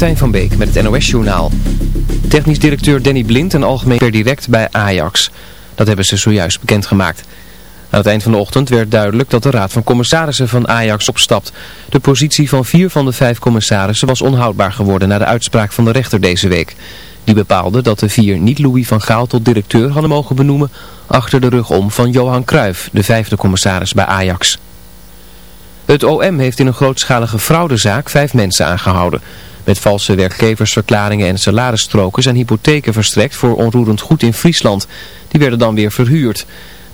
Tijn van Beek met het NOS-journaal. Technisch directeur Danny Blind en algemeen per direct bij Ajax. Dat hebben ze zojuist bekendgemaakt. Aan het eind van de ochtend werd duidelijk dat de raad van commissarissen van Ajax opstapt. De positie van vier van de vijf commissarissen was onhoudbaar geworden na de uitspraak van de rechter deze week. Die bepaalde dat de vier niet Louis van Gaal tot directeur hadden mogen benoemen achter de rug om van Johan Cruijff, de vijfde commissaris bij Ajax. Het OM heeft in een grootschalige fraudezaak vijf mensen aangehouden. Met valse werkgeversverklaringen en salarisstroken zijn hypotheken verstrekt voor onroerend goed in Friesland. Die werden dan weer verhuurd.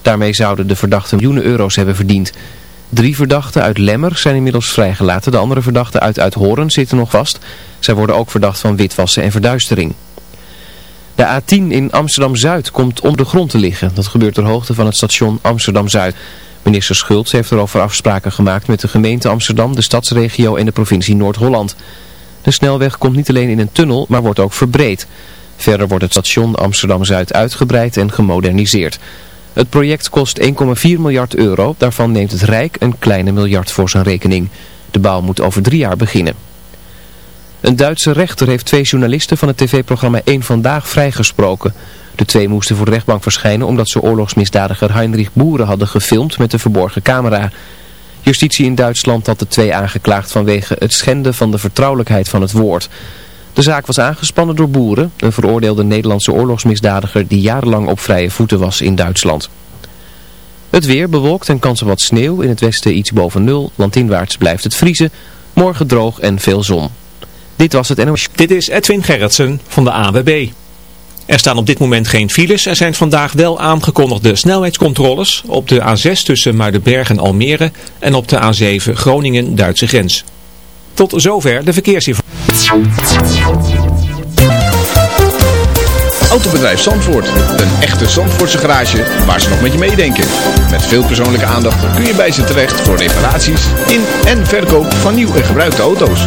Daarmee zouden de verdachten miljoenen euro's hebben verdiend. Drie verdachten uit Lemmer zijn inmiddels vrijgelaten. De andere verdachten uit Uithoren zitten nog vast. Zij worden ook verdacht van witwassen en verduistering. De A10 in Amsterdam-Zuid komt om de grond te liggen. Dat gebeurt ter hoogte van het station Amsterdam-Zuid. Minister Schultz heeft erover afspraken gemaakt met de gemeente Amsterdam, de stadsregio en de provincie Noord-Holland. De snelweg komt niet alleen in een tunnel, maar wordt ook verbreed. Verder wordt het station Amsterdam-Zuid uitgebreid en gemoderniseerd. Het project kost 1,4 miljard euro, daarvan neemt het Rijk een kleine miljard voor zijn rekening. De bouw moet over drie jaar beginnen. Een Duitse rechter heeft twee journalisten van het tv-programma 1 Vandaag vrijgesproken. De twee moesten voor de rechtbank verschijnen omdat ze oorlogsmisdadiger Heinrich Boeren hadden gefilmd met de verborgen camera. Justitie in Duitsland had de twee aangeklaagd vanwege het schenden van de vertrouwelijkheid van het woord. De zaak was aangespannen door Boeren, een veroordeelde Nederlandse oorlogsmisdadiger die jarenlang op vrije voeten was in Duitsland. Het weer bewolkt en kans op wat sneeuw, in het westen iets boven nul, landinwaarts blijft het vriezen, morgen droog en veel zon. Dit was het. Dit is Edwin Gerritsen van de AWB. Er staan op dit moment geen files. Er zijn vandaag wel aangekondigde snelheidscontroles op de A6 tussen Muidenberg en Almere en op de A7 Groningen-Duitse grens. Tot zover de verkeersinformatie. Autobedrijf Zandvoort. Een echte Zandvoortse garage waar ze nog met je meedenken. Met veel persoonlijke aandacht kun je bij ze terecht voor reparaties in en verkoop van nieuw en gebruikte auto's.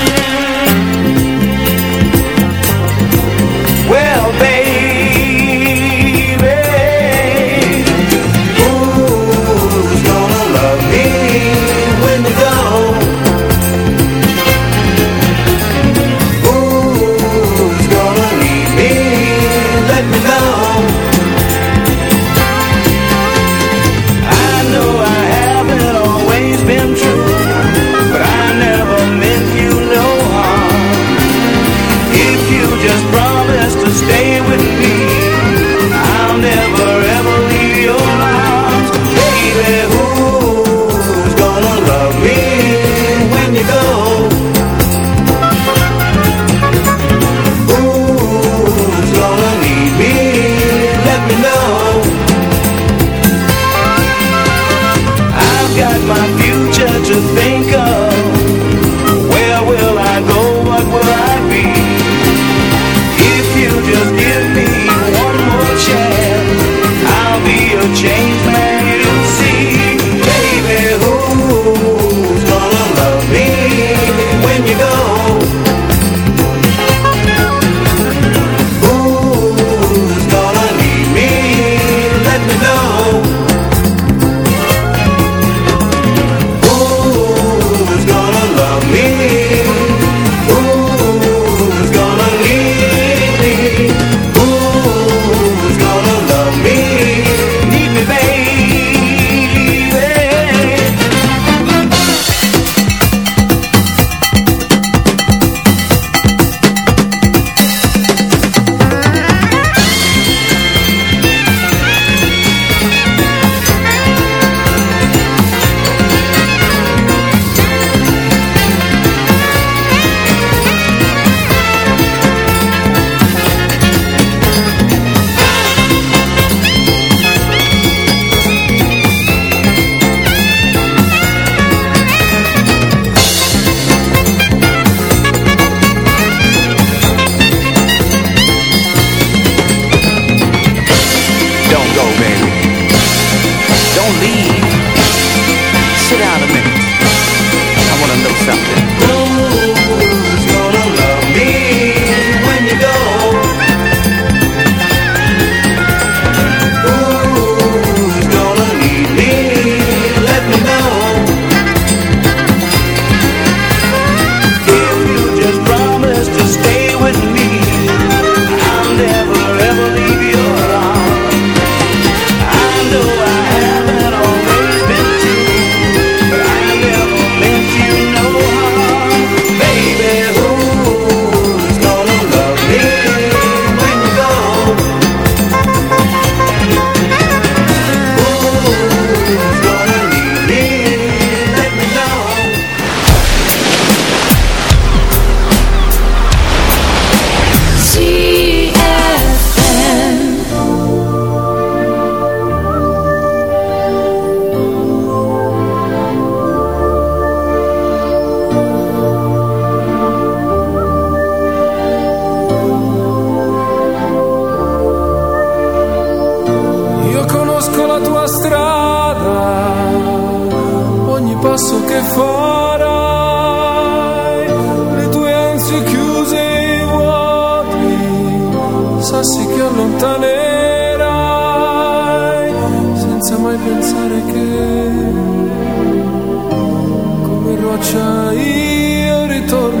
la tua strada, ogni passo che farai, le tue ansie chiuse e vuoti, sassi che allontanerai, senza mai pensare che come roccia io ritorno.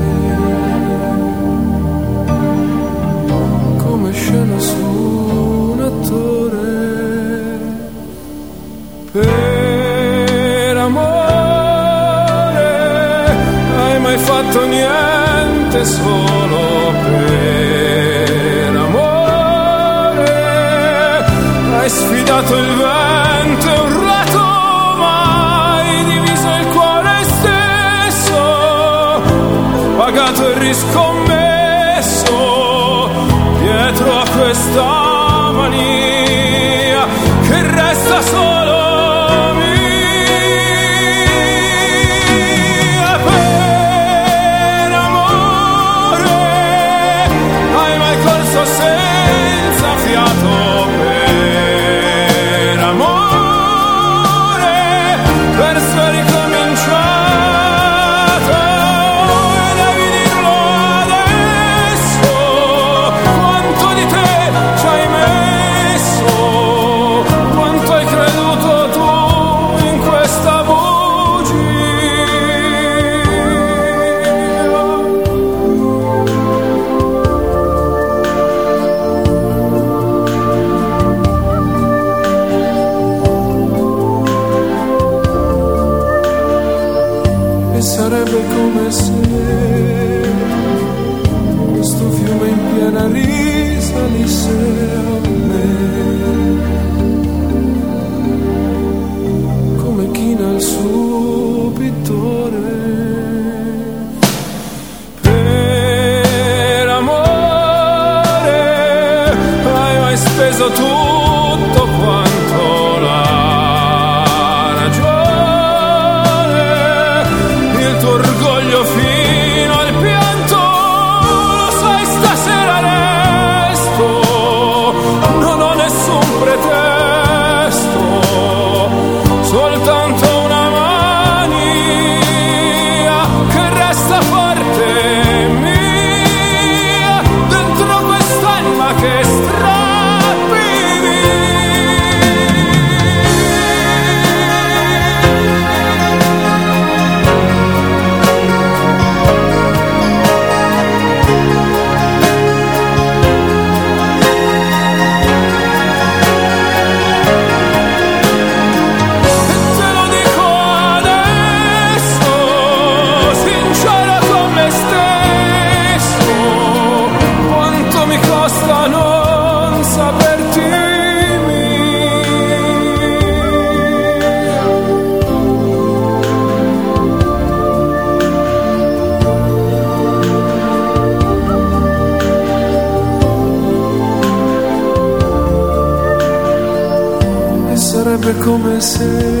detto niente solo per amore. Hai sfidato il vento e un rato, ma diviso il cuore stesso, pagato il riscontro. comecei.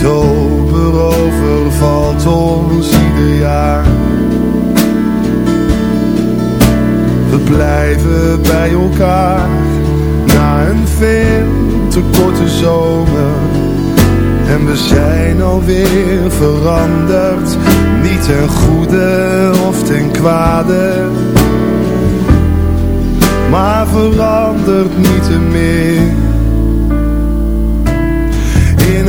Oktober overvalt ons ieder jaar. We blijven bij elkaar na een veel te korte zomer. En we zijn alweer veranderd, niet ten goede of ten kwade. Maar verandert niet te meer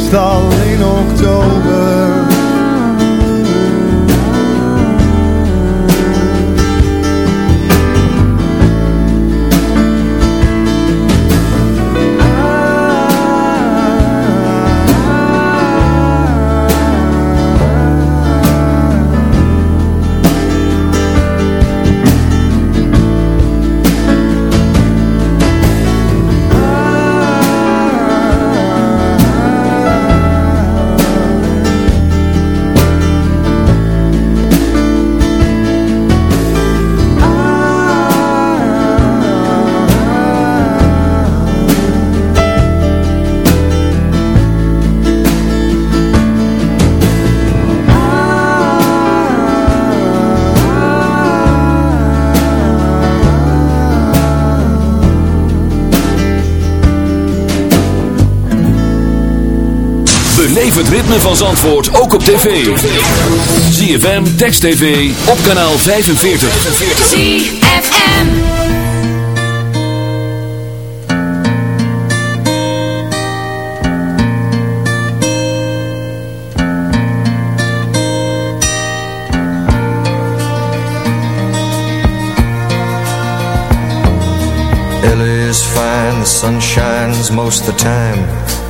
Meestal in oktober. Het ritme van Zandvoort ook op tv. ZFM, Text TV, op kanaal 45. ZFM. LA is fine, the sun shines most of the time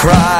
cry.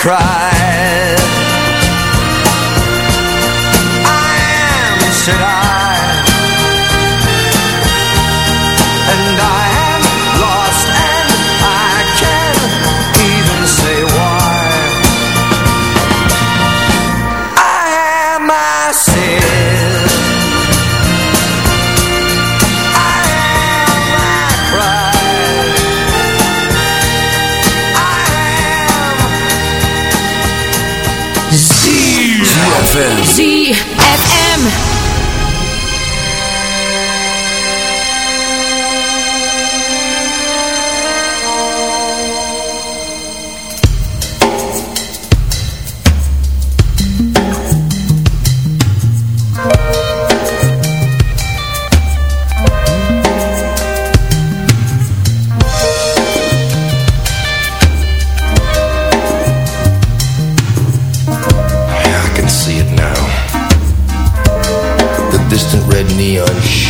cried I am, said I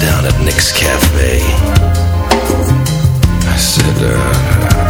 down at Nick's Cafe? I said, uh,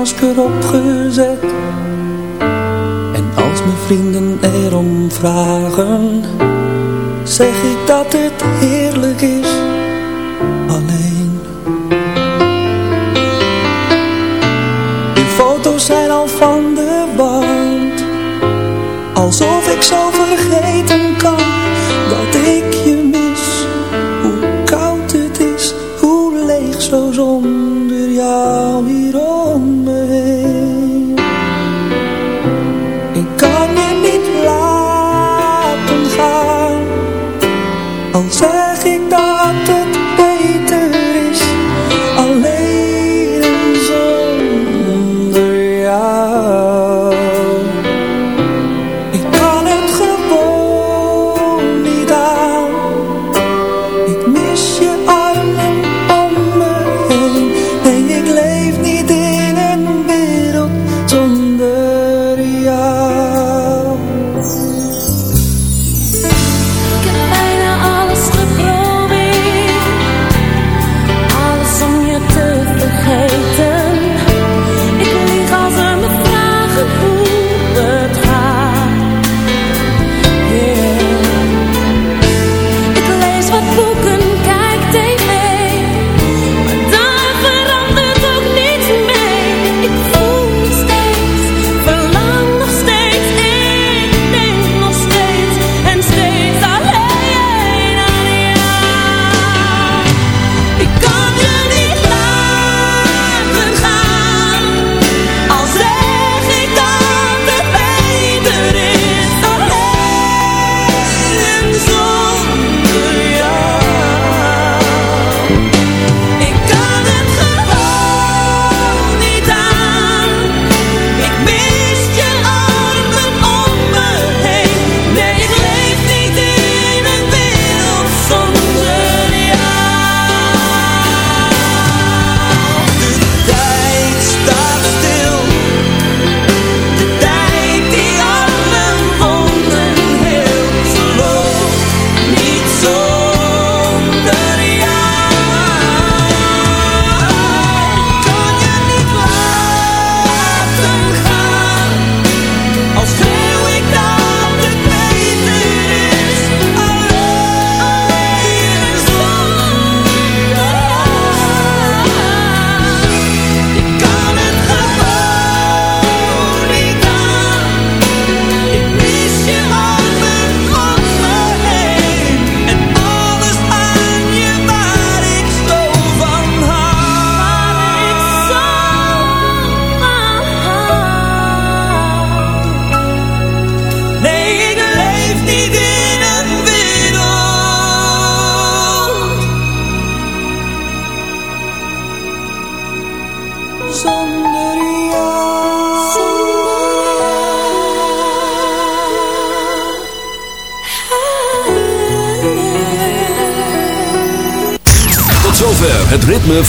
masker opgezet. En als mijn vrienden erom vragen Zeg ik dat het heerlijk is.